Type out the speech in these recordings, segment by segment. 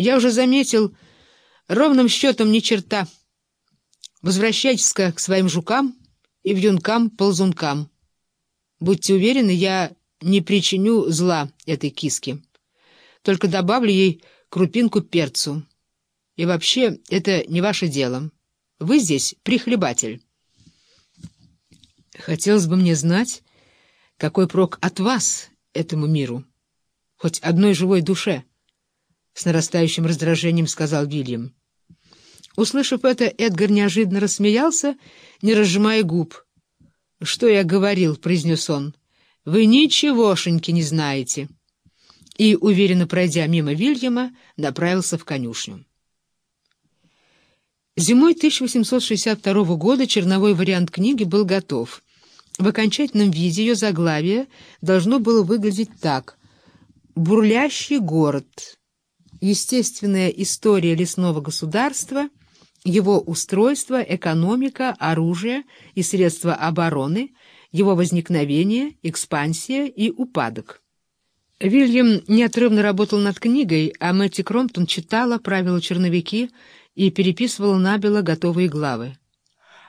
Я уже заметил, ровным счетом ни черта. возвращайтесь к своим жукам и вьюнкам-ползункам. Будьте уверены, я не причиню зла этой киске. Только добавлю ей крупинку перцу. И вообще, это не ваше дело. Вы здесь прихлебатель. Хотелось бы мне знать, какой прок от вас этому миру, хоть одной живой душе, — с нарастающим раздражением сказал Вильям. Услышав это, Эдгар неожиданно рассмеялся, не разжимая губ. — Что я говорил, — произнес он, — вы ничегошеньки не знаете. И, уверенно пройдя мимо Вильяма, направился в конюшню. Зимой 1862 года черновой вариант книги был готов. В окончательном виде ее заглавие должно было выглядеть так. «Бурлящий город. Естественная история лесного государства, его устройство, экономика, оружие и средства обороны, его возникновение, экспансия и упадок». Вильям неотрывно работал над книгой, а Мэтти Кромптон читала, правила черновики и переписывала набело готовые главы.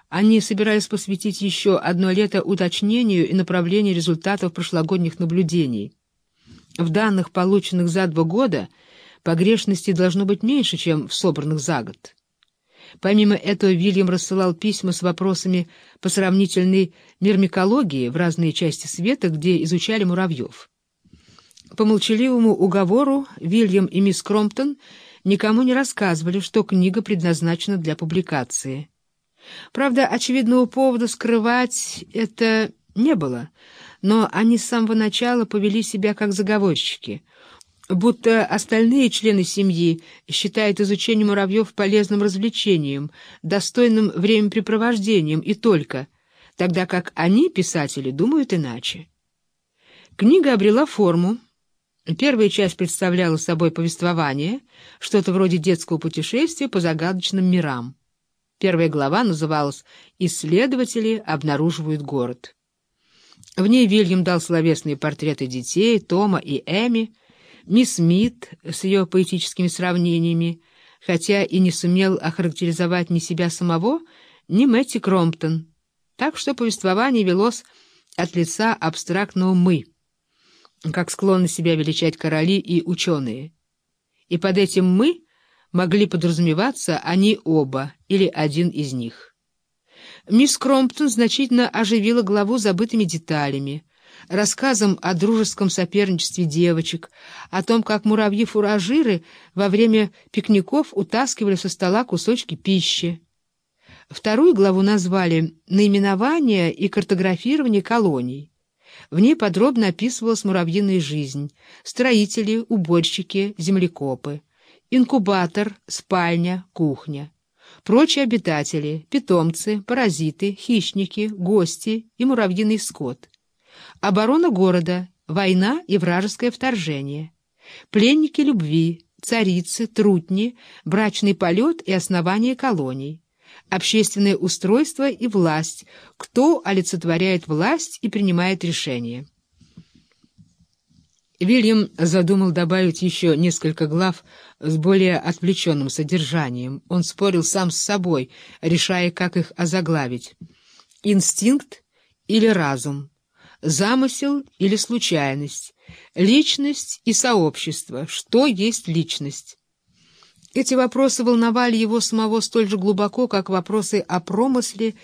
Они собирались посвятить еще одно лето уточнению и направлению результатов прошлогодних наблюдений. В данных, полученных за два года, погрешностей должно быть меньше, чем в собранных за год. Помимо этого, Вильям рассылал письма с вопросами по сравнительной мирмикологии в разные части света, где изучали муравьев. По молчаливому уговору Вильям и мисс Кромптон никому не рассказывали, что книга предназначена для публикации. Правда, очевидного повода скрывать это не было, но они с самого начала повели себя как заговорщики, будто остальные члены семьи считают изучение муравьев полезным развлечением, достойным времяпрепровождением и только, тогда как они, писатели, думают иначе. Книга обрела форму. Первая часть представляла собой повествование, что-то вроде детского путешествия по загадочным мирам. Первая глава называлась «Исследователи обнаруживают город». В ней Вильям дал словесные портреты детей, Тома и Эми, мисс Смит с ее поэтическими сравнениями, хотя и не сумел охарактеризовать ни себя самого, ни Мэтти Кромптон. Так что повествование велось от лица абстрактного «мы», как склонны себя величать короли и ученые. И под этим «мы» могли подразумеваться они оба или один из них. Мисс Кромптон значительно оживила главу забытыми деталями, рассказом о дружеском соперничестве девочек, о том, как муравьи-фуражиры во время пикников утаскивали со стола кусочки пищи. Вторую главу назвали «Наименование и картографирование колоний». В ней подробно описывалась муравьиная жизнь, строители, уборщики, землекопы инкубатор, спальня, кухня. Прочие обитатели, питомцы, паразиты, хищники, гости и муравьиный скот. Оборона города, война и вражеское вторжение. Пленники любви, царицы, трутни, брачный полет и основание колоний. Общественное устройство и власть, кто олицетворяет власть и принимает решения. Вильям задумал добавить еще несколько глав с более отвлеченным содержанием. Он спорил сам с собой, решая, как их озаглавить. Инстинкт или разум? Замысел или случайность? Личность и сообщество. Что есть личность? Эти вопросы волновали его самого столь же глубоко, как вопросы о промысле